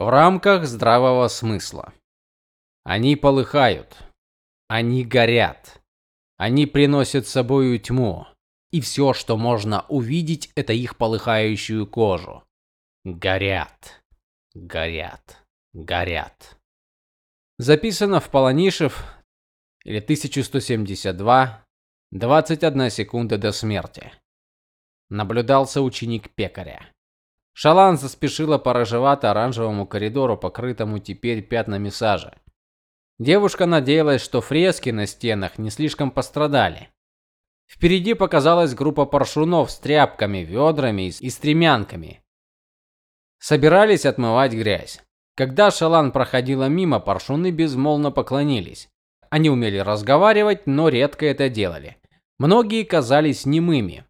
в рамках здравого смысла. Они полыхают, они горят, они приносят с собой тьму, и все, что можно увидеть, это их полыхающую кожу. Горят, горят, горят. Записано в Полонишев или 1172, 21 секунда до смерти. Наблюдался ученик пекаря. Шалан заспешила по рыжевато-оранжевому коридору, покрытому теперь пятнами сажи. Девушка надеялась, что фрески на стенах не слишком пострадали. Впереди показалась группа паршунов с тряпками, ведрами и стремянками. Собирались отмывать грязь. Когда Шалан проходила мимо, паршуны безмолвно поклонились. Они умели разговаривать, но редко это делали. Многие казались немыми.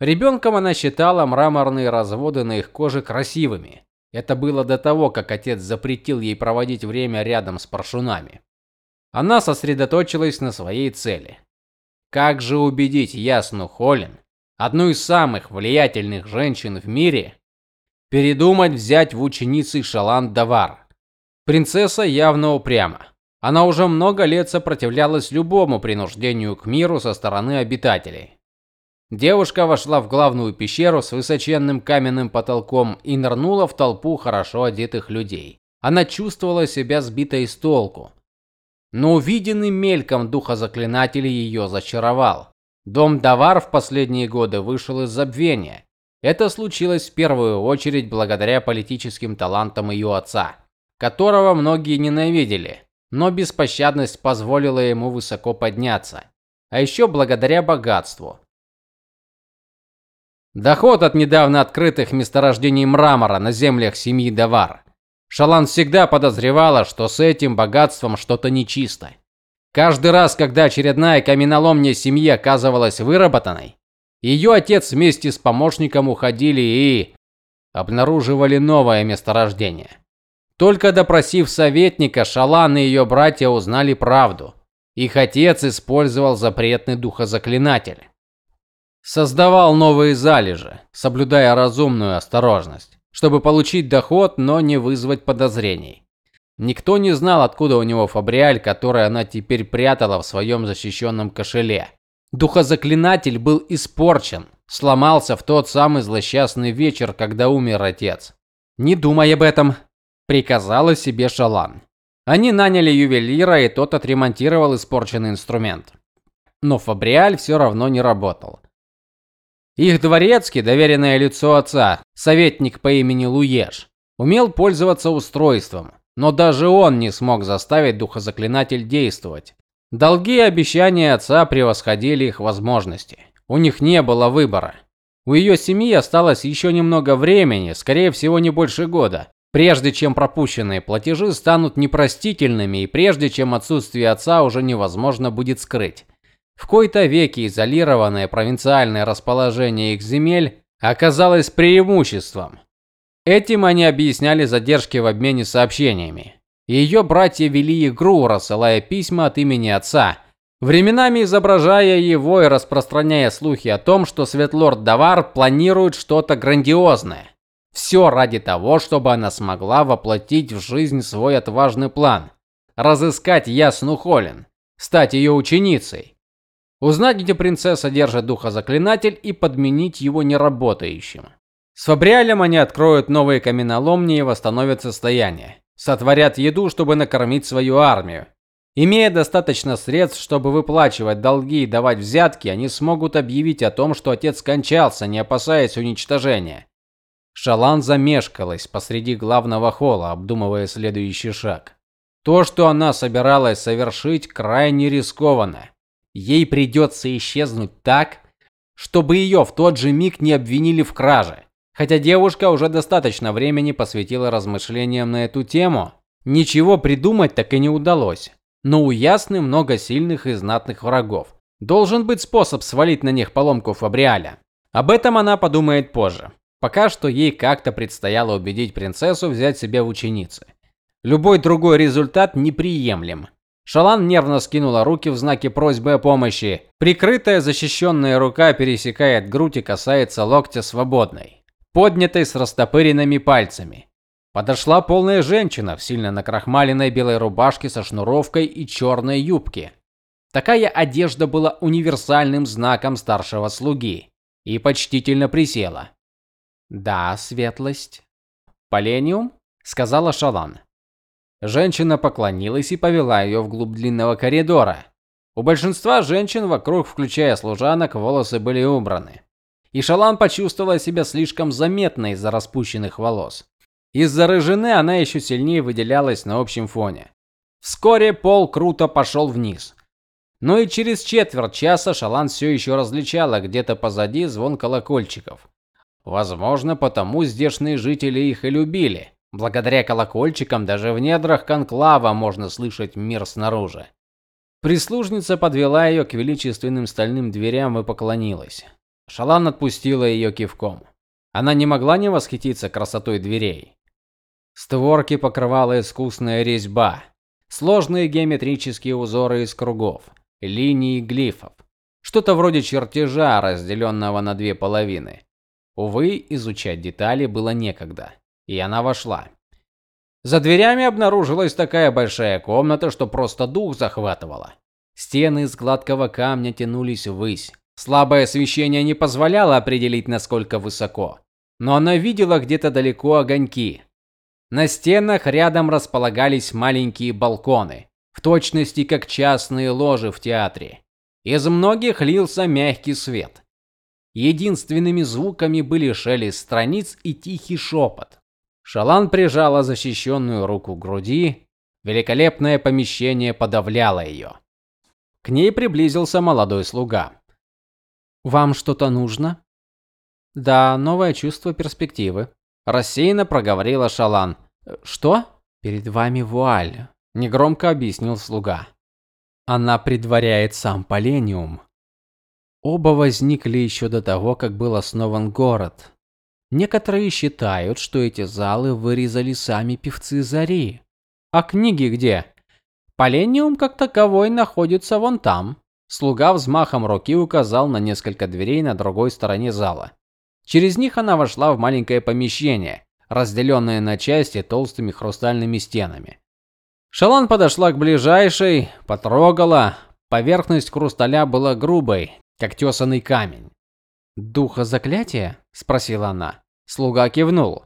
Ребенком она считала мраморные разводы на их коже красивыми. Это было до того, как отец запретил ей проводить время рядом с паршунами. Она сосредоточилась на своей цели. Как же убедить Ясну Холин, одну из самых влиятельных женщин в мире, передумать взять в ученицы Шалан Давар. Принцесса явно упряма. Она уже много лет сопротивлялась любому принуждению к миру со стороны обитателей. Девушка вошла в главную пещеру с высоченным каменным потолком и нырнула в толпу хорошо одетых людей. Она чувствовала себя сбитой с толку. Но увиденный мельком духа заклинателей ее зачаровал. Дом Давар в последние годы вышел из забвения. Это случилось в первую очередь благодаря политическим талантам ее отца, которого многие ненавидели, но беспощадность позволила ему высоко подняться. А еще благодаря богатству. Доход от недавно открытых месторождений мрамора на землях семьи Давар. Шалан всегда подозревала, что с этим богатством что-то нечисто. Каждый раз, когда очередная каменоломня семьи оказывалась выработанной, ее отец вместе с помощником уходили и обнаруживали новое месторождение. Только допросив советника, Шалан и ее братья узнали правду. Их отец использовал запретный духозаклинатель. Создавал новые залежи, соблюдая разумную осторожность, чтобы получить доход, но не вызвать подозрений. Никто не знал, откуда у него фабриаль, который она теперь прятала в своем защищенном кошеле. Духозаклинатель был испорчен, сломался в тот самый злосчастный вечер, когда умер отец. Не думай об этом, приказала себе Шалан. Они наняли ювелира, и тот отремонтировал испорченный инструмент. Но фабриаль все равно не работал. Их дворецкий, доверенное лицо отца, советник по имени Луеш, умел пользоваться устройством, но даже он не смог заставить духозаклинатель действовать. Долги и обещания отца превосходили их возможности. У них не было выбора. У ее семьи осталось еще немного времени, скорее всего, не больше года, прежде чем пропущенные платежи станут непростительными и прежде чем отсутствие отца уже невозможно будет скрыть. В кои-то веки изолированное провинциальное расположение их земель оказалось преимуществом. Этим они объясняли задержки в обмене сообщениями. Ее братья вели игру, рассылая письма от имени отца, временами изображая его и распространяя слухи о том, что Светлорд Давар планирует что-то грандиозное. Все ради того, чтобы она смогла воплотить в жизнь свой отважный план разыскать Ясну Холин, стать ее ученицей. Узнать, где принцесса держит духа заклинатель и подменить его неработающим. С Фабриалем они откроют новые каменоломни и восстановят состояние сотворят еду, чтобы накормить свою армию. Имея достаточно средств, чтобы выплачивать долги и давать взятки, они смогут объявить о том, что отец скончался, не опасаясь уничтожения. Шалан замешкалась посреди главного холла, обдумывая следующий шаг. То, что она собиралась совершить, крайне рискованно. Ей придется исчезнуть так, чтобы ее в тот же миг не обвинили в краже. Хотя девушка уже достаточно времени посвятила размышлениям на эту тему, ничего придумать так и не удалось. Но у Ясны много сильных и знатных врагов. Должен быть способ свалить на них поломку Фабриаля. Об этом она подумает позже. Пока что ей как-то предстояло убедить принцессу взять себя в ученицы. Любой другой результат неприемлем. Шалан нервно скинула руки в знаке просьбы о помощи. Прикрытая защищенная рука пересекает грудь и касается локтя свободной поднятой с растопыренными пальцами. Подошла полная женщина в сильно накрахмаленной белой рубашке со шнуровкой и черной юбке. Такая одежда была универсальным знаком старшего слуги, и почтительно присела. "Да, светлость. Полениум?" сказала Шалан. Женщина поклонилась и повела ее вглубь длинного коридора. У большинства женщин вокруг, включая служанок, волосы были убраны. И Шалан почувствовала себя слишком заметной из-за распущенных волос. Из-за рыжины она еще сильнее выделялась на общем фоне. Вскоре пол круто пошел вниз. Но и через четверть часа Шалан все еще различала где-то позади звон колокольчиков. Возможно, потому здешние жители их и любили. Благодаря колокольчикам даже в недрах конклава можно слышать мир снаружи. Прислужница подвела ее к величественным стальным дверям и поклонилась. Шалан отпустила ее кивком. Она не могла не восхититься красотой дверей. Створки покрывала искусная резьба, сложные геометрические узоры из кругов, линий глифов, что-то вроде чертежа, разделенного на две половины. Увы, изучать детали было некогда, и она вошла. За дверями обнаружилась такая большая комната, что просто дух захватывало. Стены из гладкого камня тянулись ввысь. Слабое освещение не позволяло определить, насколько высоко, но она видела где-то далеко огоньки. На стенах рядом располагались маленькие балконы, в точности как частные ложи в театре. Из многих лился мягкий свет. Единственными звуками были шелест страниц и тихий шепот. Шалан прижала защищенную руку к груди. Великолепное помещение подавляло ее. К ней приблизился молодой слуга. Вам что-то нужно? Да, новое чувство перспективы рассеянно проговорила Шалан. Что? Перед вами вуаль, негромко объяснил слуга. Она предваряет сам Полениум. Оба возникли еще до того, как был основан город. Некоторые считают, что эти залы вырезали сами певцы Зари. А книги где? Полениум как таковой находится вон там. Слуга взмахом руки указал на несколько дверей на другой стороне зала. Через них она вошла в маленькое помещение, разделенное на части толстыми хрустальными стенами. Шалан подошла к ближайшей, потрогала. Поверхность хрусталя была грубой, как тесаный камень. "Духа заклятия?" Спросила она. Слуга кивнул.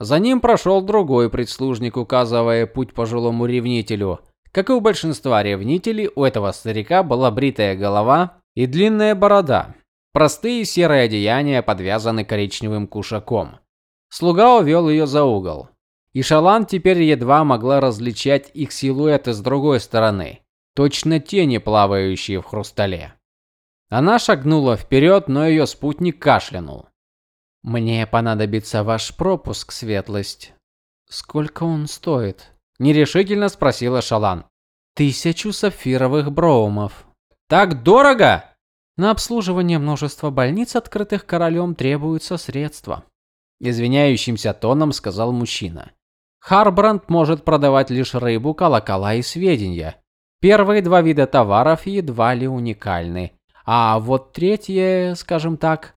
За ним прошел другой прислужник, указывая путь пожилому ревнителю. Как и у большинства ревнителей, у этого старика была бритая голова и длинная борода. Простые серые одеяния подвязаны коричневым кушаком. Слуга увел ее за угол. И Шалан теперь едва могла различать их силуэты с другой стороны, точно тени, плавающие в хрустале. Она шагнула вперед, но ее спутник кашлянул. Мне понадобится ваш пропуск, светлость. Сколько он стоит? нерешительно спросила Шалан. Тысячу сапфировых броумов. Так дорого? На обслуживание множества больниц, открытых королем, требуются средства, извиняющимся тоном сказал мужчина. Харбранд может продавать лишь рыбу, колокола и сведения. Первые два вида товаров едва ли уникальны, а вот третье, скажем так,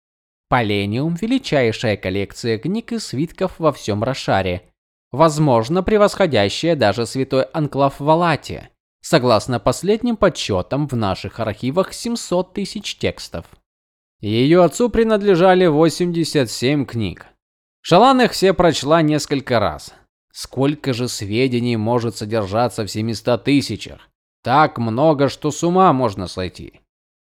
Полениум величайшая коллекция книг и свитков во всем Рошаре, возможно, превосходящая даже Святой Анклав в Алате. Согласно последним подсчетам, в наших архивах 700 тысяч текстов. Ее отцу принадлежали 87 книг. Шалан их все прочла несколько раз. Сколько же сведений может содержаться в 700 тысячах? Так много, что с ума можно сойти.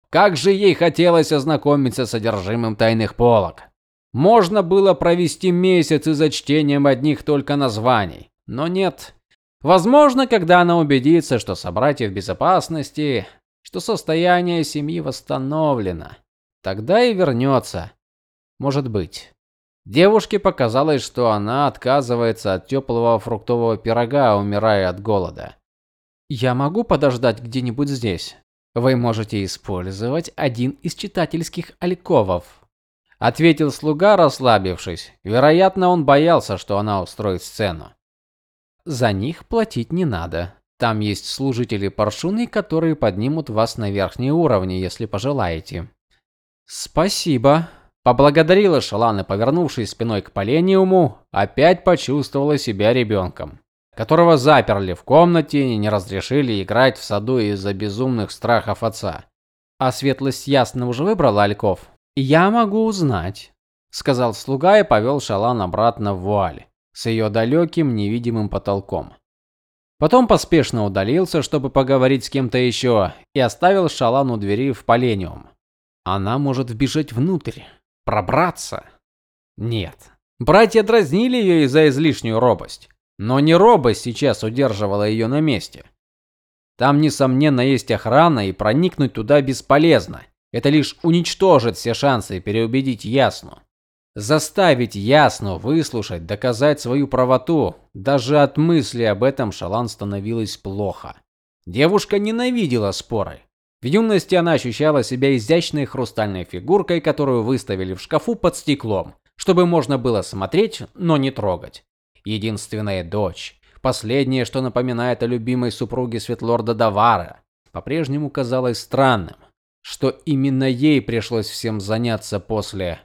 Как же ей хотелось ознакомиться с содержимым тайных полок. Можно было провести месяцы за чтением одних только названий, но нет. Возможно, когда она убедится, что собратья в безопасности, что состояние семьи восстановлено, тогда и вернется. Может быть. Девушке показалось, что она отказывается от теплого фруктового пирога, умирая от голода. Я могу подождать где-нибудь здесь. Вы можете использовать один из читательских альковов, ответил слуга, расслабившись. Вероятно, он боялся, что она устроит сцену. За них платить не надо. Там есть служители паршуны, которые поднимут вас на верхние уровни, если пожелаете. Спасибо, Поблагодарила Шалан и, повернувшись спиной к Полениуму, опять почувствовала себя ребенком, которого заперли в комнате и не разрешили играть в саду из-за безумных страхов отца. А светлость ясно уже выбрала Альков. Я могу узнать, сказал слуга и повел Шалан обратно в вуаль с ее далеким невидимым потолком. Потом поспешно удалился, чтобы поговорить с кем-то еще, и оставил Шалан у двери в Полениум. Она может вбежать внутрь, пробраться. Нет. Братья дразнили ее из-за излишнюю робость, но не робость сейчас удерживала ее на месте. Там несомненно есть охрана, и проникнуть туда бесполезно. Это лишь уничтожит все шансы переубедить Ясну. Заставить Ясну выслушать, доказать свою правоту, даже от мысли об этом Шалан становилось плохо. Девушка ненавидела споры. В юности она ощущала себя изящной хрустальной фигуркой, которую выставили в шкафу под стеклом, чтобы можно было смотреть, но не трогать. Единственная дочь, последнее, что напоминает о любимой супруге Светлорда Давара, по-прежнему казалось странным, что именно ей пришлось всем заняться после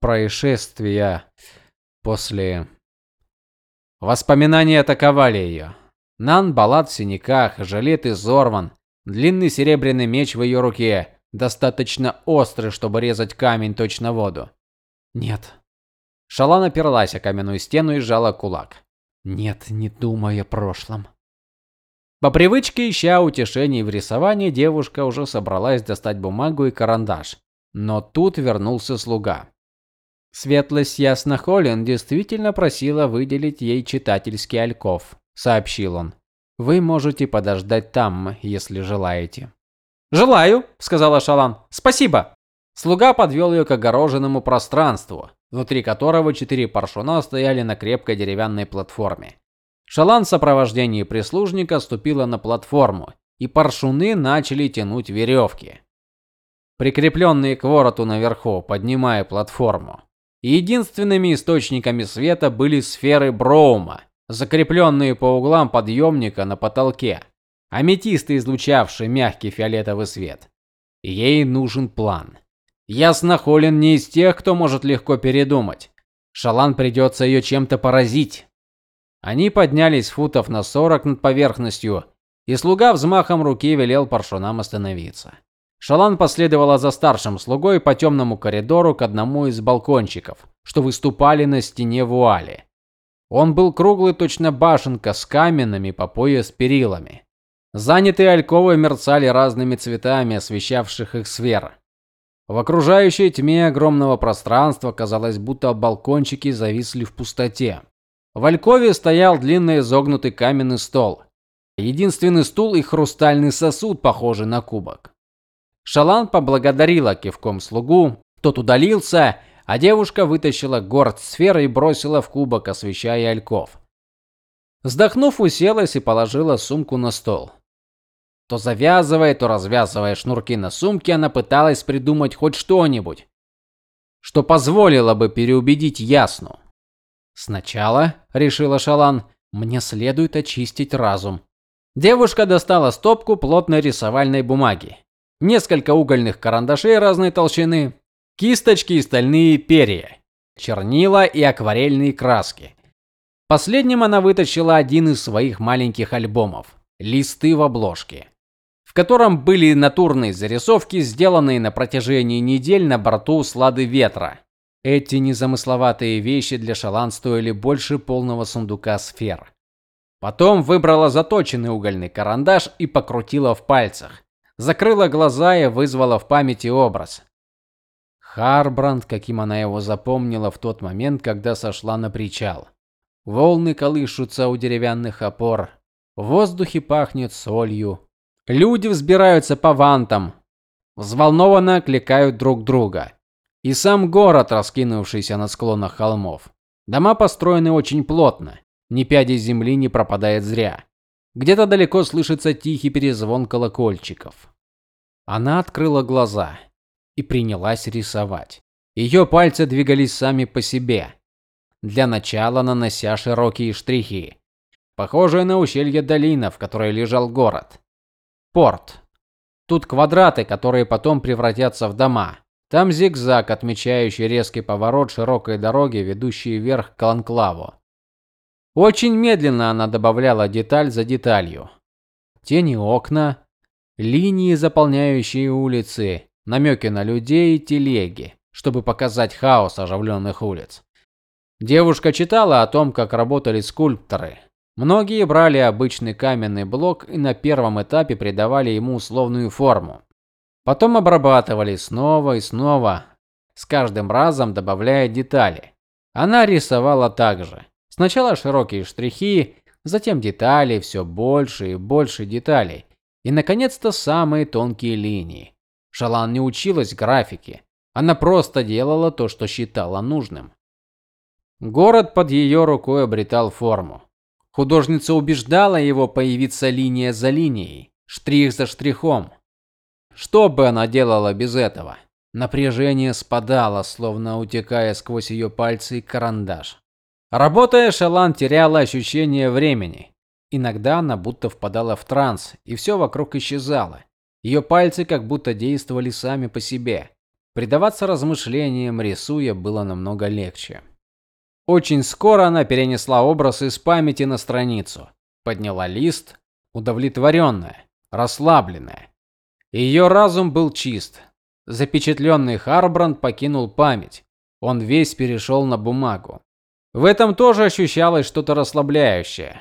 происшествия, после Воспоминания атаковали ее. Нан Балат в синяках, жилет изорван, Длинный серебряный меч в ее руке, достаточно острый, чтобы резать камень точно воду. Нет. Шалан оперлась о каменную стену и сжала кулак. Нет, не думай о прошлом. По привычке, ища утешений в рисовании, девушка уже собралась достать бумагу и карандаш. Но тут вернулся слуга. Светлость Ясна Холлин действительно просила выделить ей читательский альков, сообщил он. Вы можете подождать там, если желаете. Желаю, сказала Шалан. Спасибо. Слуга подвел ее к огороженному пространству, внутри которого четыре паршуна стояли на крепкой деревянной платформе. Шалан в сопровождении прислужника ступила на платформу, и паршуны начали тянуть веревки, прикрепленные к вороту наверху, поднимая платформу. Единственными источниками света были сферы Броума, закрепленные по углам подъемника на потолке, аметисты, излучавшие мягкий фиолетовый свет. Ей нужен план. Ясно, Холин не из тех, кто может легко передумать. Шалан придется ее чем-то поразить. Они поднялись футов на 40 над поверхностью, и слуга взмахом руки велел паршунам остановиться. Шалан последовала за старшим слугой по темному коридору к одному из балкончиков, что выступали на стене вуали. Он был круглый, точно башенка с каменными по пояс перилами. Занятые альковы мерцали разными цветами, освещавших их сферы. В окружающей тьме огромного пространства казалось, будто балкончики зависли в пустоте. В алькове стоял длинный изогнутый каменный стол. Единственный стул и хрустальный сосуд, похожий на кубок. Шалан поблагодарила кивком слугу, тот удалился, а девушка вытащила горсть сферы и бросила в кубок, освещая альков. Вздохнув, уселась и положила сумку на стол. То завязывая, то развязывая шнурки на сумке, она пыталась придумать хоть что-нибудь, что позволило бы переубедить Ясну. Сначала, решила Шалан, мне следует очистить разум. Девушка достала стопку плотной рисовальной бумаги, несколько угольных карандашей разной толщины, кисточки и стальные перья, чернила и акварельные краски. Последним она вытащила один из своих маленьких альбомов листы в обложке, котором были натурные зарисовки, сделанные на протяжении недель на борту Слады Ветра. Эти незамысловатые вещи для Шалан стоили больше полного сундука сфер. Потом выбрала заточенный угольный карандаш и покрутила в пальцах. Закрыла глаза и вызвала в памяти образ. Харбранд, каким она его запомнила в тот момент, когда сошла на причал. Волны колышутся у деревянных опор. В воздухе пахнет солью. Люди взбираются по вантам, взволнованно окликают друг друга. И сам город, раскинувшийся на склонах холмов. Дома построены очень плотно. Ни пяди земли не пропадает зря. Где-то далеко слышится тихий перезвон колокольчиков. Она открыла глаза и принялась рисовать. Ее пальцы двигались сами по себе, для начала нанося широкие штрихи, похожие на ущелье долина, в которой лежал город. Порт. Тут квадраты, которые потом превратятся в дома. Там зигзаг, отмечающий резкий поворот широкой дороги, ведущей вверх к анклаву. Очень медленно она добавляла деталь за деталью. Тени окна, линии, заполняющие улицы, намеки на людей и телеги, чтобы показать хаос оживленных улиц. Девушка читала о том, как работали скульпторы. Многие брали обычный каменный блок и на первом этапе придавали ему условную форму. Потом обрабатывали снова и снова, с каждым разом добавляя детали. Она рисовала так же. Сначала широкие штрихи, затем детали, все больше и больше деталей, и наконец-то самые тонкие линии. Шалан не училась графике. Она просто делала то, что считала нужным. Город под ее рукой обретал форму. Художница убеждала его появиться линия за линией, штрих за штрихом. Что бы она делала без этого? Напряжение спадало, словно утекая сквозь ее пальцы карандаш. Работая, Шалан теряла ощущение времени. Иногда она будто впадала в транс, и все вокруг исчезало. Ее пальцы как будто действовали сами по себе. Предаваться размышлениям, рисуя, было намного легче. Очень скоро она перенесла образ из памяти на страницу, подняла лист, удовлетворенная, расслабленная. Ее разум был чист. Запечатленный Харбранд покинул память. Он весь перешел на бумагу. В этом тоже ощущалось что-то расслабляющее,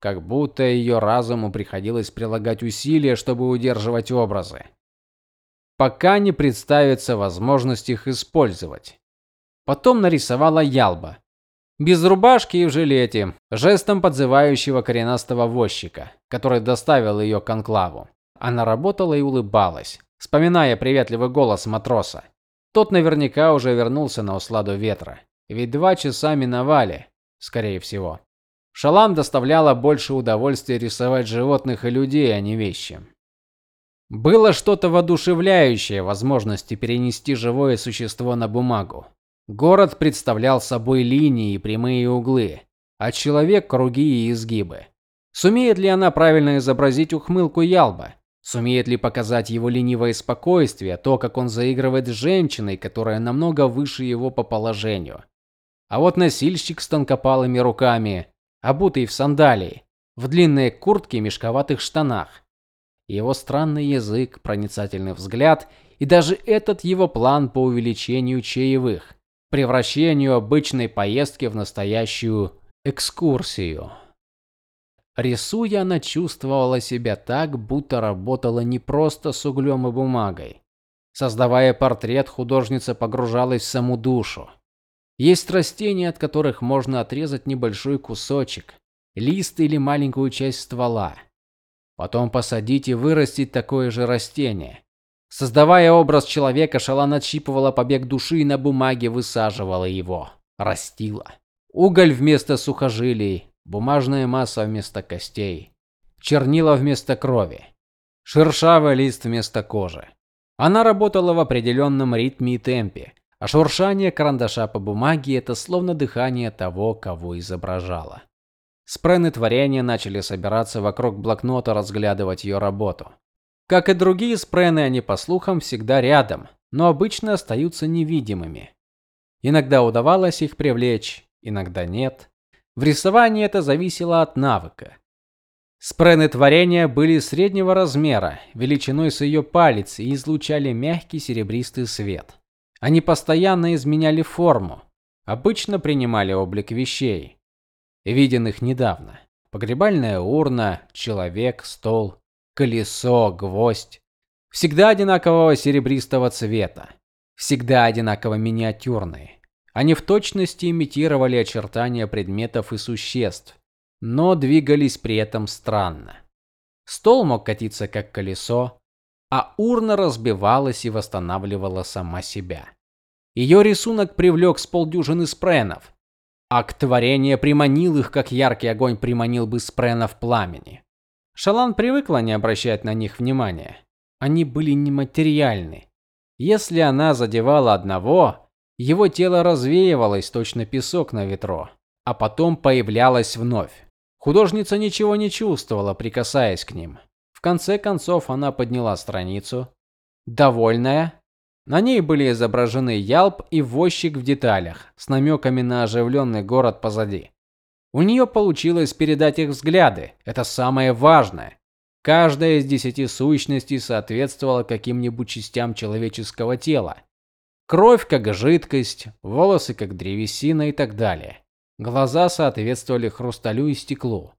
как будто ее разуму приходилось прилагать усилия, чтобы удерживать образы, пока не представится возможность их использовать. Потом нарисовала Ялба, без рубашки и в жилете, жестом подзывающего коренастого возчика, который доставил ее к анклаву. Она работала и улыбалась, вспоминая приветливый голос матроса. Тот наверняка уже вернулся на усладу ветра, ведь два часа миновали, скорее всего. Шалам доставляла больше удовольствия рисовать животных и людей, а не вещи. Было что-то воодушевляющее возможности перенести живое существо на бумагу. Город представлял собой линии и прямые углы, а человек круги и изгибы. Сумеет ли она правильно изобразить ухмылку Ялба? Сумеет ли показать его ленивое спокойствие, то, как он заигрывает с женщиной, которая намного выше его по положению? А вот носильщик с тонкопалыми руками, обутый в сандалии, в длинной куртке и мешковатых штанах. Его странный язык, проницательный взгляд и даже этот его план по увеличению чаевых превращению обычной поездки в настоящую экскурсию. Рисуя, она чувствовала себя так, будто работала не просто с углем и бумагой. Создавая портрет, художница погружалась в саму душу. Есть растения, от которых можно отрезать небольшой кусочек, лист или маленькую часть ствола. Потом посадить и вырастить такое же растение. Создавая образ человека, Шалан отщипывала побег души и на бумаге высаживала его, растила. Уголь вместо сухожилий, бумажная масса вместо костей, чернила вместо крови, шершавый лист вместо кожи. Она работала в определенном ритме и темпе, а шуршание карандаша по бумаге это словно дыхание того, кого изображала. Спрены творения начали собираться вокруг блокнота, разглядывать ее работу. Как и другие спрены, они по слухам всегда рядом, но обычно остаются невидимыми. Иногда удавалось их привлечь, иногда нет. В рисовании это зависело от навыка. Спрены творения были среднего размера, величиной с ее палец и излучали мягкий серебристый свет. Они постоянно изменяли форму, обычно принимали облик вещей, виденных недавно. Погребальная урна, человек, стол, колесо, гвоздь. Всегда одинакового серебристого цвета, всегда одинаково миниатюрные. Они в точности имитировали очертания предметов и существ, но двигались при этом странно. Стол мог катиться как колесо, а урна разбивалась и восстанавливала сама себя. Ее рисунок привлек с полдюжины спренов. Акт творения приманил их, как яркий огонь приманил бы спренов пламени. Шалан привыкла не обращать на них внимания. Они были нематериальны. Если она задевала одного, его тело развеивалось точно песок на ветру, а потом появлялось вновь. Художница ничего не чувствовала, прикасаясь к ним. В конце концов она подняла страницу, довольная, На ней были изображены Ялп и возчик в деталях, с намеками на оживленный город позади. У нее получилось передать их взгляды. Это самое важное. Каждая из десяти сущностей соответствовала каким-нибудь частям человеческого тела. Кровь как жидкость, волосы как древесина и так далее. Глаза соответствовали хрусталю и стеклу.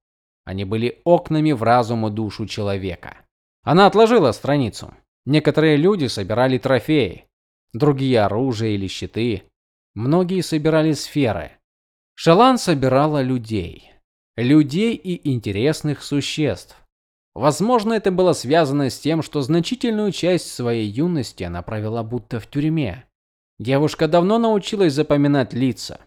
Они были окнами в разум и душу человека. Она отложила страницу. Некоторые люди собирали трофеи, другие оружие или щиты, многие собирали сферы. Шалан собирала людей, людей и интересных существ. Возможно, это было связано с тем, что значительную часть своей юности она провела будто в тюрьме. Девушка давно научилась запоминать лица,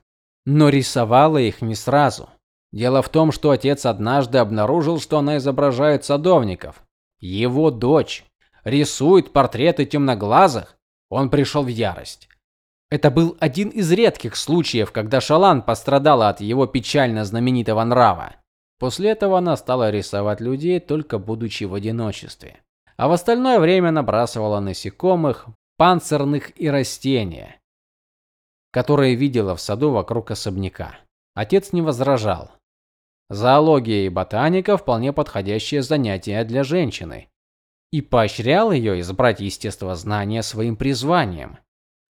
но рисовала их не сразу. Дело в том, что отец однажды обнаружил, что она изображает садовников, его дочь рисует портреты темноглазых, он пришел в ярость. Это был один из редких случаев, когда Шалан пострадала от его печально знаменитого нрава. После этого она стала рисовать людей только будучи в одиночестве, а в остальное время набрасывала насекомых, панцирных и растения, которые видела в саду вокруг особняка. Отец не возражал. Зоология и ботаника вполне подходящее занятие для женщины. И поощрял ее избрать естествознание своим призванием.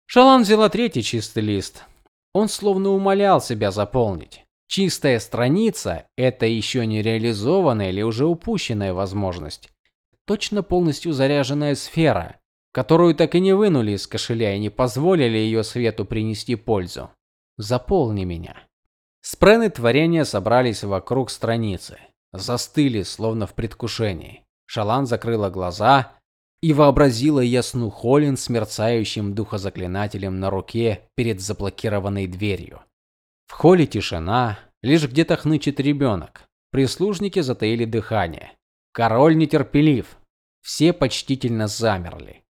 Шалан взяла третий чистый лист. Он словно умолял себя заполнить. Чистая страница это еще не реализованная или уже упущенная возможность. Точно полностью заряженная сфера, которую так и не вынули из кошеля и не позволили ее свету принести пользу. Заполни меня. Спрены творения собрались вокруг страницы, застыли словно в предвкушении. Шалан закрыла глаза и вообразила ясну Холин с мерцающим духозаклинателем на руке перед заблокированной дверью. В холле тишина, лишь где-то хнычет ребенок. Прислужники затаили дыхание. Король нетерпелив. Все почтительно замерли.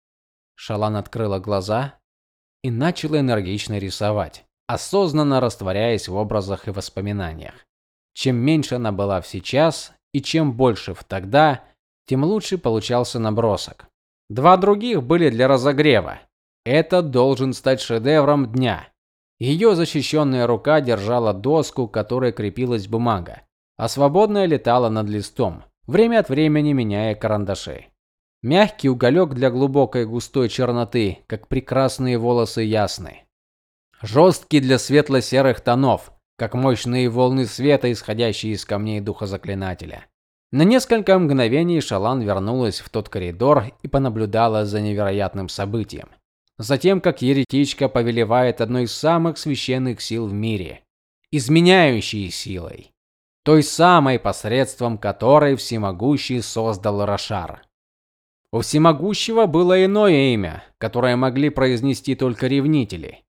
Шалан открыла глаза и начала энергично рисовать осознанно растворяясь в образах и воспоминаниях. Чем меньше она была в сейчас и чем больше в тогда, тем лучше получался набросок. Два других были для разогрева. Это должен стать шедевром дня. Ее защищенная рука держала доску, к которой крепилась бумага, а свободная летала над листом, время от времени меняя карандаши. Мягкий уголек для глубокой густой черноты, как прекрасные волосы ясны жесткий для светло-серых тонов, как мощные волны света, исходящие из камней духа заклинателя. На несколько мгновений Шалан вернулась в тот коридор и понаблюдала за невероятным событием. Затем, как еретичка повелевает одной из самых священных сил в мире, изменяющей силой, той самой посредством которой всемогущий создал Рошар. У всемогущего было иное имя, которое могли произнести только ревнители.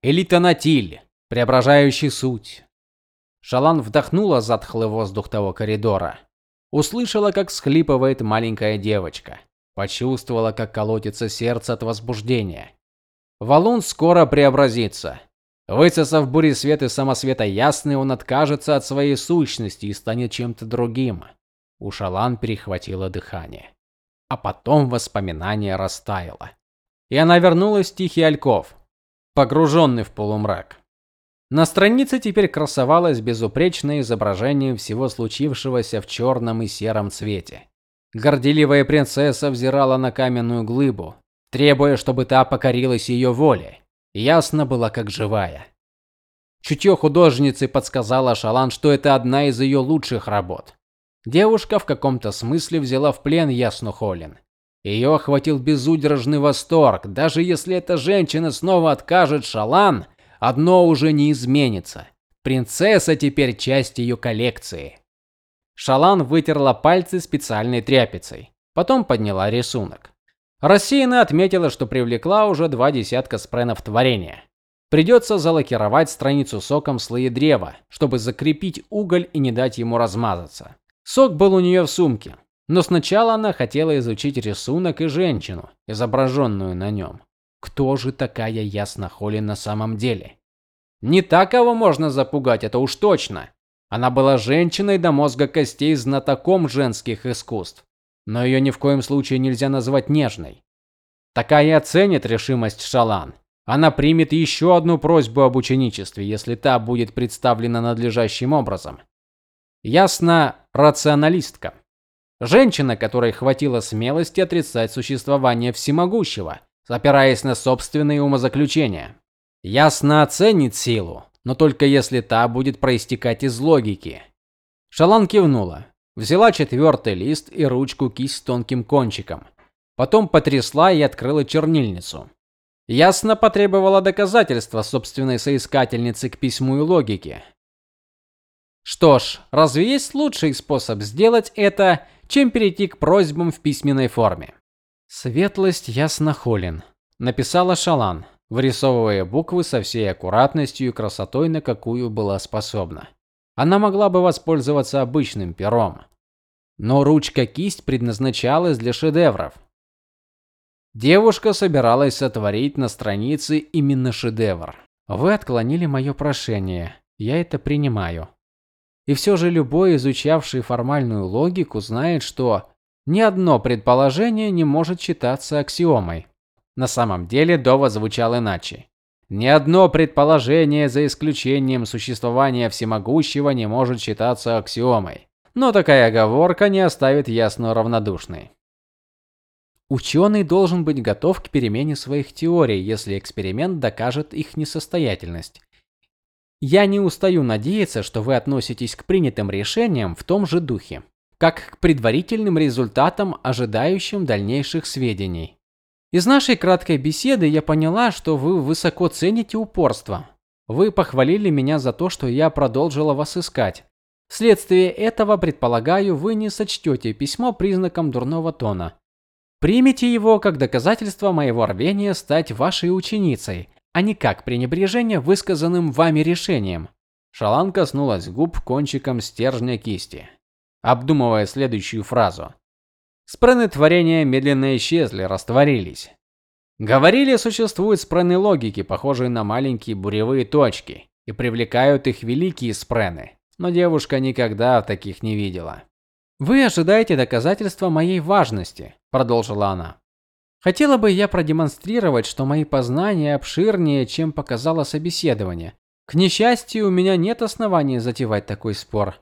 Элитонатиль, преображающий суть. Шалан вдохнула затхлый воздух того коридора. Услышала, как схлипывает маленькая девочка. Почувствовала, как колотится сердце от возбуждения. Валун скоро преобразится. Высосав бури свет и самосвета ясный, он откажется от своей сущности и станет чем-то другим. У Шалан перехватило дыхание. А потом воспоминание растаяло. И она вернулась в тихий альков, погруженный в полумрак. На странице теперь красовалось безупречное изображение всего случившегося в черном и сером цвете. Горделивая принцесса взирала на каменную глыбу, требуя, чтобы та покорилась ее воле. Ясно было, как живая. Чутье художницы подсказало Шалан, что это одна из ее лучших работ. Девушка в каком-то смысле взяла в плен Ясну Холин. Ее охватил безудержный восторг. Даже если эта женщина снова откажет Шалан, одно уже не изменится. Принцесса теперь часть ее коллекции. Шалан вытерла пальцы специальной тряпицей, потом подняла рисунок. Рассеянно отметила, что привлекла уже два десятка спренов творения. Придется залакировать страницу соком слои древа, чтобы закрепить уголь и не дать ему размазаться. Сок был у нее в сумке, но сначала она хотела изучить рисунок и женщину, изображенную на нем. Кто же такая Ясна Холли на самом деле? Не так кого можно запугать, это уж точно. Она была женщиной до мозга костей, знатоком женских искусств, но ее ни в коем случае нельзя назвать нежной. Такая оценит решимость Шалан. Она примет еще одну просьбу об ученичестве, если та будет представлена надлежащим образом. Ясно, рационалистка. Женщина, которой хватило смелости отрицать существование всемогущего, опираясь на собственные умозаключения. Ясно оценит силу, но только если та будет проистекать из логики. Шалан кивнула, взяла четвертый лист и ручку кисть с тонким кончиком. Потом потрясла и открыла чернильницу. Ясно потребовала доказательства собственной соискательницы к письму и логике. Что ж, разве есть лучший способ сделать это, чем перейти к просьбам в письменной форме? Светлость ясно холен, написала Шалан, вырисовывая буквы со всей аккуратностью и красотой, на какую была способна. Она могла бы воспользоваться обычным пером, но ручка-кисть предназначалась для шедевров. Девушка собиралась сотворить на странице именно шедевр. Вы отклонили мое прошение. Я это принимаю. И все же любой изучавший формальную логику знает, что ни одно предположение не может считаться аксиомой. На самом деле довод звучал иначе. Ни одно предположение за исключением существования всемогущего не может считаться аксиомой. Но такая оговорка не оставит ясно равнодушной. Ученый должен быть готов к перемене своих теорий, если эксперимент докажет их несостоятельность. Я не устаю надеяться, что вы относитесь к принятым решениям в том же духе, как к предварительным результатам, ожидающим дальнейших сведений. Из нашей краткой беседы я поняла, что вы высоко цените упорство. Вы похвалили меня за то, что я продолжила вас искать. Вследствие этого, предполагаю, вы не сочтете письмо признаком дурного тона. Примите его как доказательство моего рвения стать вашей ученицей, а не как пренебрежение высказанным вами решением. Шалан коснулась губ кончиком стержня кисти, обдумывая следующую фразу. Спрены творения медленно исчезли, растворились. Говорили, существуют спрены логики, похожие на маленькие буревые точки, и привлекают их великие спрены. Но девушка никогда таких не видела. Вы ожидаете доказательства моей важности, продолжила она. Хотела бы я продемонстрировать, что мои познания обширнее, чем показало собеседование. К несчастью, у меня нет оснований затевать такой спор.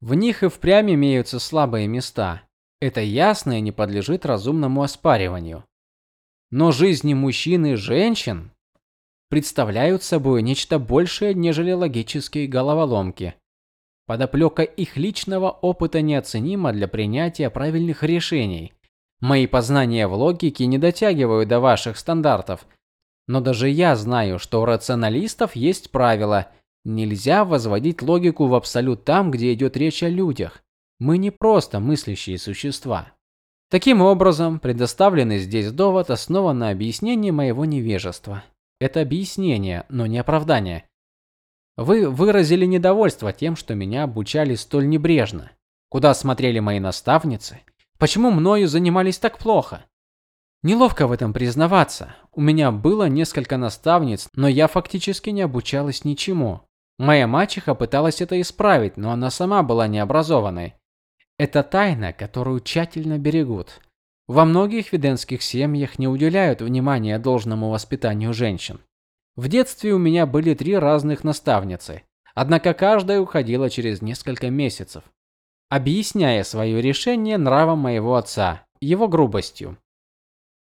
В них и впрямь имеются слабые места. Это ясно и не подлежит разумному оспариванию. Но жизни мужчин и женщин представляют собой нечто большее, нежели логические головоломки. Подоплека их личного опыта неоценима для принятия правильных решений. Мои познания в логике не дотягивают до ваших стандартов. Но даже я знаю, что у рационалистов есть правило: нельзя возводить логику в абсолют там, где идет речь о людях. Мы не просто мыслящие существа. Таким образом, предоставленный здесь довод основан на объяснении моего невежества. Это объяснение, но не оправдание. Вы выразили недовольство тем, что меня обучали столь небрежно. Куда смотрели мои наставницы? Почему мною занимались так плохо? Неловко в этом признаваться. У меня было несколько наставниц, но я фактически не обучалась ничему. Моя мачеха пыталась это исправить, но она сама была необразованной. Это тайна, которую тщательно берегут. Во многих веденских семьях не уделяют внимания должному воспитанию женщин. В детстве у меня были три разных наставницы, однако каждая уходила через несколько месяцев объясняя свое решение нравом моего отца, его грубостью.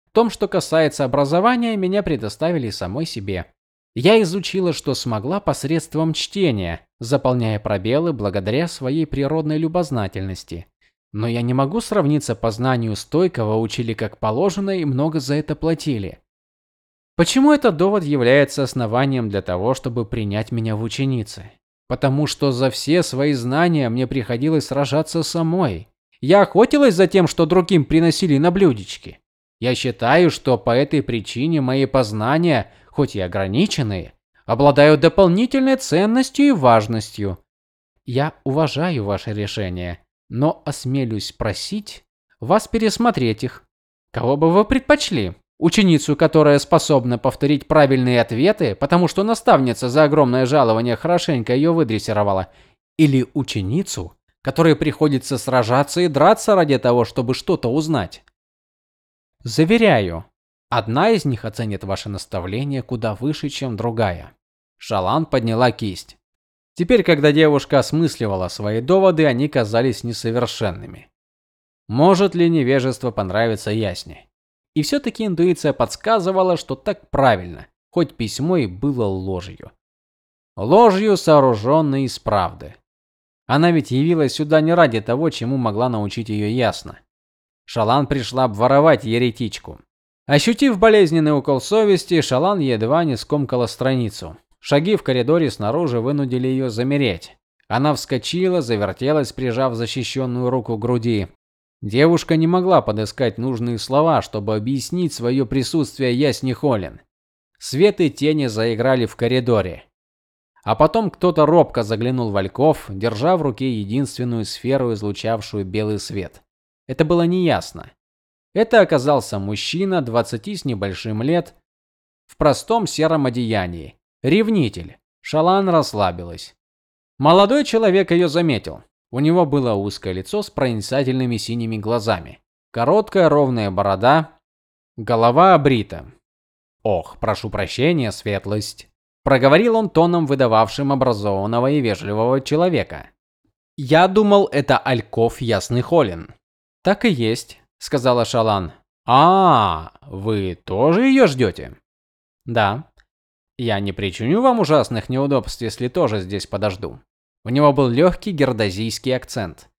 В том, что касается образования, меня предоставили самой себе. Я изучила, что смогла посредством чтения, заполняя пробелы благодаря своей природной любознательности. Но я не могу сравниться по знанию с той, кого учили как положено и много за это платили. Почему этот довод является основанием для того, чтобы принять меня в ученицы? потому что за все свои знания мне приходилось сражаться самой. Я охотилась за тем, что другим приносили на блюдечке. Я считаю, что по этой причине мои познания, хоть и ограниченные, обладают дополнительной ценностью и важностью. Я уважаю ваши решения, но осмелюсь просить вас пересмотреть их. Кого бы вы предпочли? Ученицу, которая способна повторить правильные ответы, потому что наставница за огромное жалование хорошенько ее выдрессировала, или ученицу, которой приходится сражаться и драться ради того, чтобы что-то узнать. Заверяю, Одна из них оценит ваше наставление куда выше, чем другая. Шалан подняла кисть. Теперь, когда девушка осмысливала свои доводы, они казались несовершенными. Может ли невежество понравиться Ясне? И все таки интуиция подсказывала, что так правильно, хоть письмо и было ложью. Ложью, сооруженной из правды. Она ведь явилась сюда не ради того, чему могла научить ее Ясно. Шалан пришла обворовать еретичку. Ощутив болезненный укол совести, Шалан едва не скомкала страницу. Шаги в коридоре снаружи вынудили ее замереть. Она вскочила, завертелась, прижав защищенную руку к груди. Девушка не могла подыскать нужные слова, чтобы объяснить свое присутствие Ясни Холин. Свет и тени заиграли в коридоре. А потом кто-то робко заглянул в альков, держа в руке единственную сферу, излучавшую белый свет. Это было неясно. Это оказался мужчина двадцати с небольшим лет в простом сером одеянии. Ревнитель. Шалан расслабилась. Молодой человек ее заметил. У него было узкое лицо с проницательными синими глазами, короткая ровная борода, голова обрита. Ох, прошу прощения, светлость, проговорил он тоном, выдававшим образованного и вежливого человека. Я думал, это Альков Ясный Холин. Так и есть, сказала Шалан. А, вы тоже ее ждете?» Да. Я не причиню вам ужасных неудобств, если тоже здесь подожду. У него был легкий гердозийский акцент.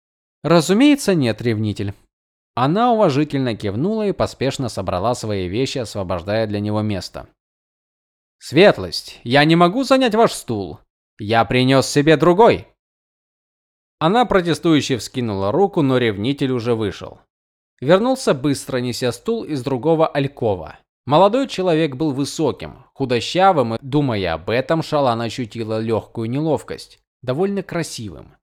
Разумеется, нет, ревнитель. Она уважительно кивнула и поспешно собрала свои вещи, освобождая для него место. Светлость, я не могу занять ваш стул. Я принес себе другой. Она протестующе вскинула руку, но ревнитель уже вышел. Вернулся быстро, неся стул из другого алькова. Молодой человек был высоким, худощавым, и, думая об этом, Шалан ощутила легкую неловкость, довольно красивым.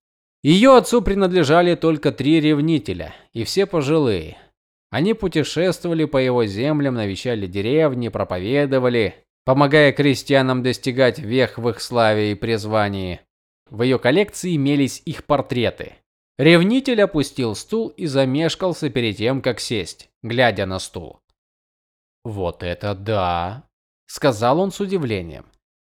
Ее отцу принадлежали только три ревнителя, и все пожилые. Они путешествовали по его землям, навещали деревни, проповедовали, помогая крестьянам достигать верх в их славе и призвании. В ее коллекции имелись их портреты. Ревнитель опустил стул и замешкался перед тем, как сесть, глядя на стул. Вот это да, сказал он с удивлением.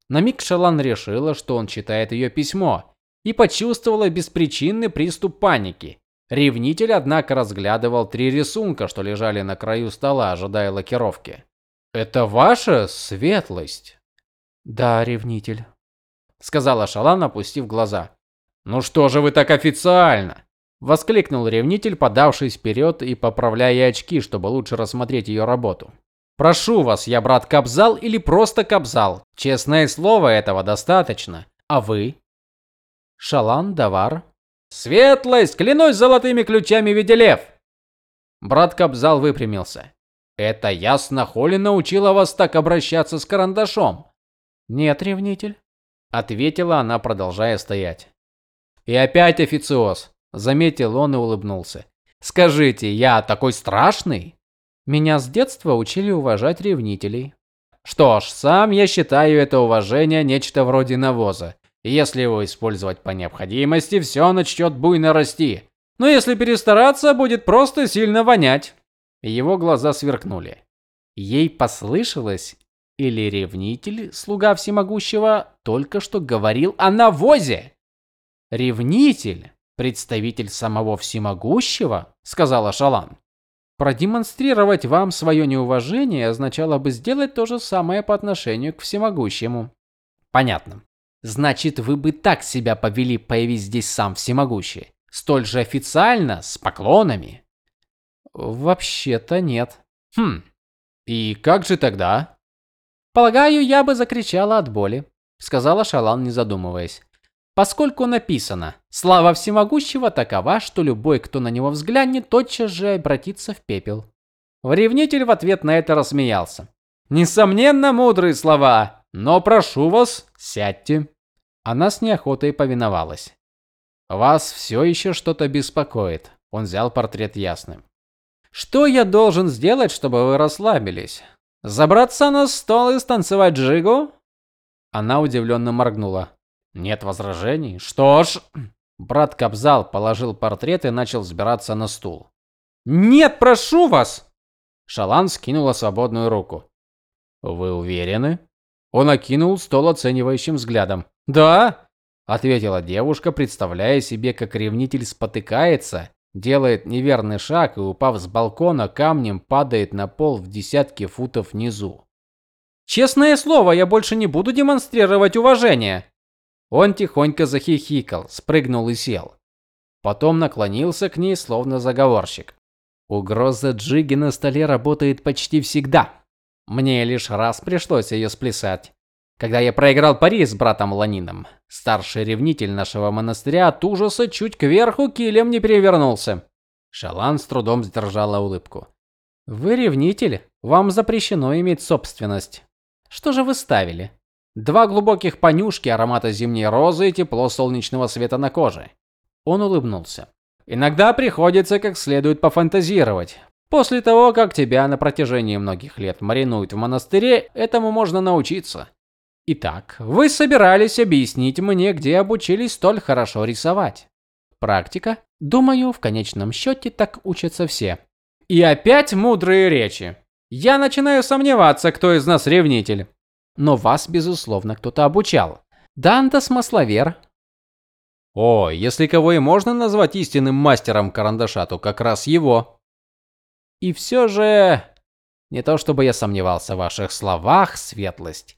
На миг Шалан решила, что он читает ее письмо, и почувствовала беспричинный приступ паники. Ревнитель однако разглядывал три рисунка, что лежали на краю стола, ожидая лакировки. Это ваша светлость? Да, ревнитель, сказала Шалан, опустив глаза. Ну что же вы так официально? воскликнул ревнитель, подавшись вперед и поправляя очки, чтобы лучше рассмотреть ее работу. Прошу вас, я брат Кабзал или просто Кабзал? Честное слово, этого достаточно. А вы? Шалан Давар. Светлость, клянусь золотыми ключами Веделев. Брат Кабзал выпрямился. Это ясно Холли научила вас так обращаться с карандашом. Нет, ревнитель, ответила она, продолжая стоять. И опять официоз, заметил он и улыбнулся. Скажите, я такой страшный? Меня с детства учили уважать ревнителей. Что ж, сам я считаю это уважение нечто вроде навоза. Если его использовать по необходимости, все начнет буйно расти. Но если перестараться, будет просто сильно вонять. Его глаза сверкнули. Ей послышалось, или ревнитель, слуга всемогущего, только что говорил о навозе. Ревнитель, представитель самого всемогущего, сказала Шалан. Продемонстрировать вам свое неуважение означало бы сделать то же самое по отношению к всемогущему. Понятно. Значит, вы бы так себя повели, появись здесь сам всемогущий, столь же официально, с поклонами. Вообще-то нет. Хм. И как же тогда? Полагаю, я бы закричала от боли, сказала Шалан, не задумываясь. Поскольку написано: "Слава всемогущего такова, что любой, кто на него взглянет, тотчас же обратится в пепел". Ревнитель в ответ на это рассмеялся. Несомненно, мудрые слова, но прошу вас, сядьте. Она с неохотой повиновалась. Вас все еще что-то беспокоит. Он взял портрет ясным. Что я должен сделать, чтобы вы расслабились? Забраться на стол и станцевать джигу? Она удивленно моргнула. Нет возражений. Что ж, брат Кабзал положил портрет и начал взбираться на стул. Нет, прошу вас. Шалан скинула свободную руку. Вы уверены? Он окинул стол оценивающим взглядом. Да, ответила девушка, представляя себе, как ревнитель спотыкается, делает неверный шаг и, упав с балкона, камнем падает на пол в десятки футов внизу. Честное слово, я больше не буду демонстрировать уважение. Он тихонько захихикал, спрыгнул и сел. Потом наклонился к ней, словно заговорщик. Угроза Джиги на столе работает почти всегда. Мне лишь раз пришлось ее сплясать. Когда я проиграл пари с братом Ланином, старший ревнитель нашего монастыря от ужаса чуть кверху килем не перевернулся. Шалан с трудом сдержала улыбку. Вы ревнитель, вам запрещено иметь собственность. Что же вы ставили? Два глубоких понюшки аромата зимней розы и тепло солнечного света на коже. Он улыбнулся. Иногда приходится как следует пофантазировать. После того, как тебя на протяжении многих лет маринуют в монастыре, этому можно научиться. Итак, вы собирались объяснить мне, где обучились столь хорошо рисовать. Практика? Думаю, в конечном счете так учатся все. И опять мудрые речи. Я начинаю сомневаться, кто из нас ревнитель. Но вас, безусловно, кто-то обучал. Дантас Масловер, о, если кого и можно назвать истинным мастером карандаша, то как раз его. И все же не то чтобы я сомневался в ваших словах, светлость,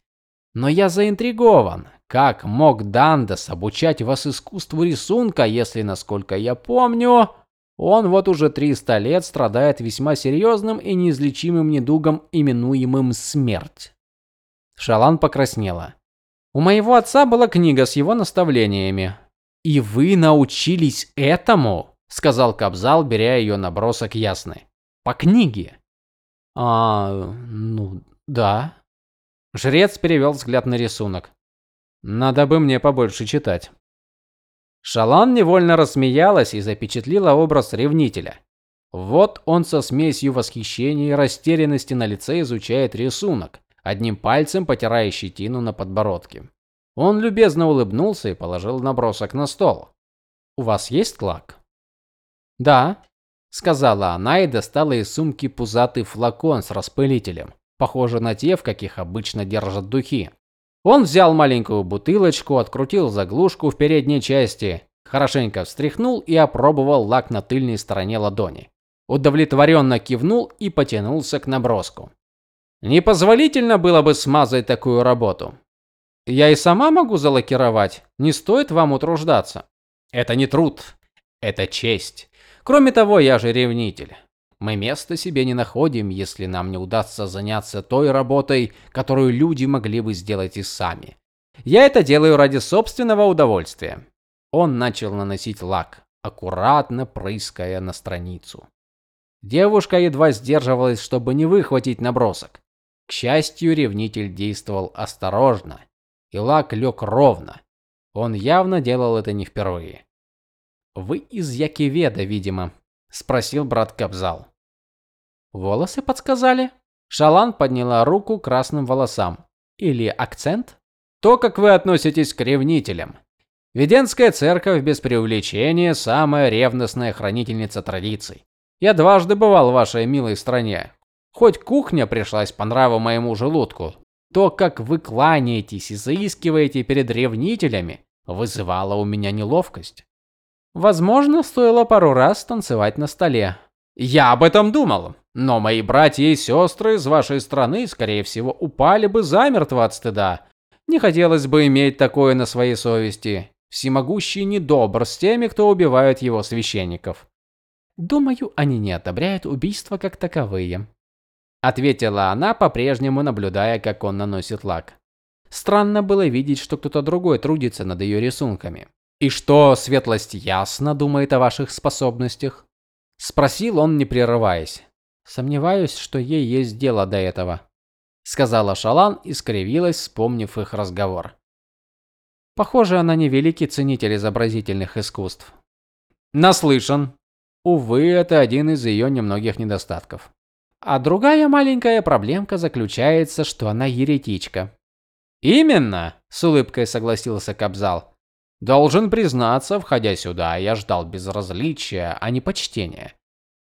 но я заинтригован. Как мог Дандас обучать вас искусству рисунка, если, насколько я помню, он вот уже 300 лет страдает весьма серьезным и неизлечимым недугом, именуемым смерть. Шалан покраснела. У моего отца была книга с его наставлениями. И вы научились этому? сказал Кабзал, беря ее набросок ясный. По книге. А, ну, да. Жрец перевел взгляд на рисунок. Надо бы мне побольше читать. Шалан невольно рассмеялась и запечатлила образ ревнителя. Вот он со смесью восхищения и растерянности на лице изучает рисунок, одним пальцем потирая щетину на подбородке. Он любезно улыбнулся и положил набросок на стол. У вас есть лак? Да, сказала она и достала из сумки пузатый флакон с распылителем, похожий на те, в каких обычно держат духи. Он взял маленькую бутылочку, открутил заглушку в передней части, хорошенько встряхнул и опробовал лак на тыльной стороне ладони. Удовлетворенно кивнул и потянулся к наброску. Непозволительно было бы смазать такую работу. Я и сама могу залакировать, не стоит вам утруждаться. Это не труд, это честь. Кроме того, я же ревнитель. Мы места себе не находим, если нам не удастся заняться той работой, которую люди могли бы сделать и сами. Я это делаю ради собственного удовольствия. Он начал наносить лак, аккуратно прыская на страницу. Девушка едва сдерживалась, чтобы не выхватить набросок. К счастью, ревнитель действовал осторожно и лак лег ровно. Он явно делал это не впервые. Вы из Якиведа, видимо, спросил брат Кабзал. Волосы подсказали? Шалан подняла руку к красным волосам. Или акцент? То, как вы относитесь к ревнителям. Веденская церковь без преувеличения самая ревностная хранительница традиций. Я дважды бывал в вашей милой стране. Хоть кухня пришлась по нраву моему желудку, то, как вы кланяетесь и заискиваете перед ревнителями, вызывало у меня неловкость. Возможно, стоило пару раз танцевать на столе. Я об этом думал, но мои братья и сестры из вашей страны, скорее всего, упали бы замертво от стыда. Не хотелось бы иметь такое на своей совести. Всемогущий недобр с теми, кто убивает его священников. Думаю, они не одобряют убийства как таковые ответила она, по-прежнему наблюдая, как он наносит лак. Странно было видеть, что кто-то другой трудится над ее рисунками. И что светлость ясно думает о ваших способностях? спросил он, не прерываясь. Сомневаюсь, что ей есть дело до этого, сказала Шалан и скривилась, вспомнив их разговор. Похоже, она не великий ценитель изобразительных искусств. Наслышан. Увы, это один из ее немногих недостатков. А другая маленькая проблемка заключается, что она еретичка. Именно, с улыбкой согласился Кабзал. Должен признаться, входя сюда, я ждал безразличия, а не почтения.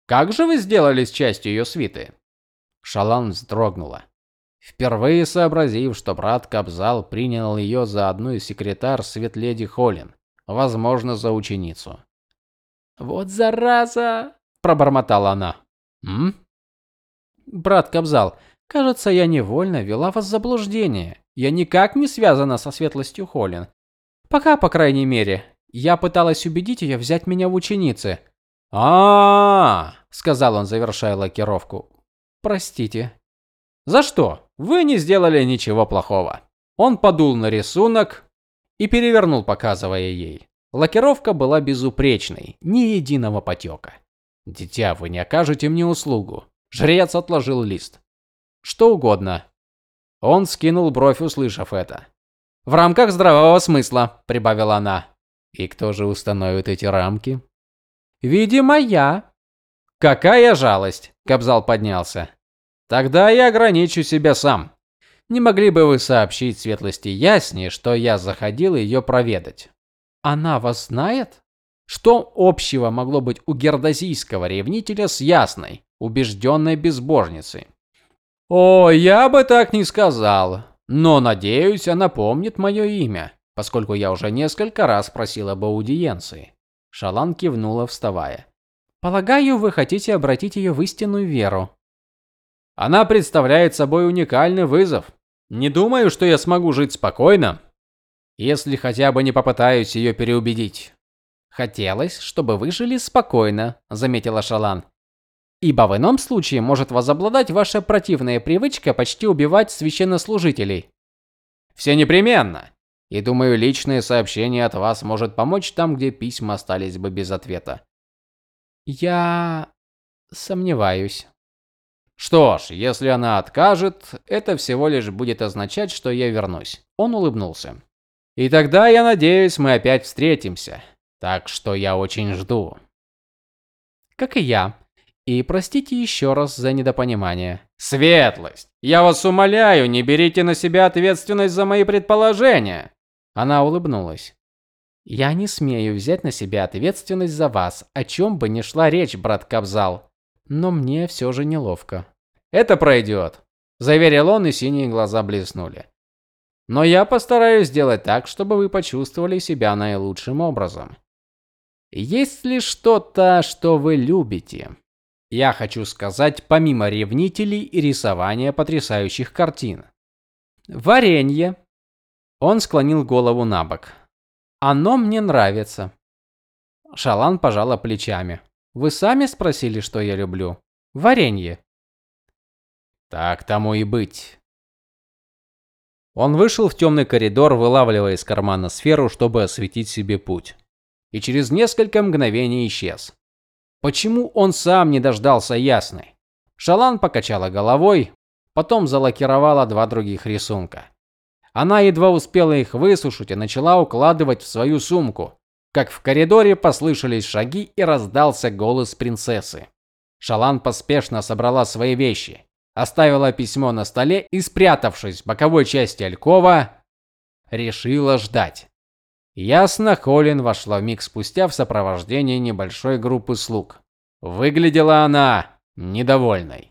Как же вы сделали с частью ее свиты? Шалан вздрогнула. Впервые сообразив, что брат Кабзал принял ее за одну из секретарь Светледи Холин, возможно, за ученицу. "Вот зараза", пробормотала она. "М? Брат Кабзал, кажется, я невольно вела вас в заблуждение. Я никак не связана со светлостью Холин. Пока, по крайней мере, я пыталась убедить ее взять меня в ученицы. -а сказал он, завершая лакировку. Простите. За что? Вы не сделали ничего плохого. Он подул на рисунок и перевернул, показывая ей. Лакировка была безупречной, ни единого потека. Дитя, вы не окажете мне услугу. Жрец отложил лист. Что угодно. Он скинул бровь, услышав это. В рамках здравого смысла, прибавила она. И кто же установит эти рамки? Видимо, я. Какая жалость, Кобзал поднялся. Тогда я ограничу себя сам. Не могли бы вы сообщить светлости Ясни, что я заходил ее проведать? Она вас знает? Что общего могло быть у гердозийского ревнителя с Ясной, убежденной безбожницей? О, я бы так не сказал, но надеюсь, она помнит мое имя поскольку я уже несколько раз просил об аудиенции. Шалан кивнула, вставая. Полагаю, вы хотите обратить ее в истинную веру. Она представляет собой уникальный вызов. Не думаю, что я смогу жить спокойно, если хотя бы не попытаюсь ее переубедить. Хотелось, чтобы вы жили спокойно, заметила Шалан. Ибо в ином случае может возобладать ваша противная привычка почти убивать священнослужителей. Все непременно. И думаю, личное сообщение от вас может помочь там, где письма остались бы без ответа. Я сомневаюсь. Что ж, если она откажет, это всего лишь будет означать, что я вернусь. Он улыбнулся. И тогда, я надеюсь, мы опять встретимся. Так что я очень жду. Как и я. И простите еще раз за недопонимание. Светлость, я вас умоляю, не берите на себя ответственность за мои предположения. Она улыбнулась. Я не смею взять на себя ответственность за вас, о чем бы ни шла речь, брат Кабзал. Но мне все же неловко. Это пройдет», – заверил он, и синие глаза блеснули. Но я постараюсь сделать так, чтобы вы почувствовали себя наилучшим образом. Есть ли что-то, что вы любите? Я хочу сказать, помимо ревнителей и рисования потрясающих картин. Варенье, он склонил голову набок. Оно мне нравится. Шалан пожала плечами. Вы сами спросили, что я люблю. Варенье. Так тому и быть. Он вышел в темный коридор, вылавливая из кармана сферу, чтобы осветить себе путь. И через несколько мгновений исчез. Почему он сам не дождался ясной? Шалан покачала головой, потом залакировала два других рисунка. Она едва успела их высушить и начала укладывать в свою сумку, как в коридоре послышались шаги и раздался голос принцессы. Шалан поспешно собрала свои вещи, оставила письмо на столе и, спрятавшись в боковой части алькова, решила ждать. Ясно, Холин вошла миг спустя в сопровождении небольшой группы слуг. Выглядела она недовольной.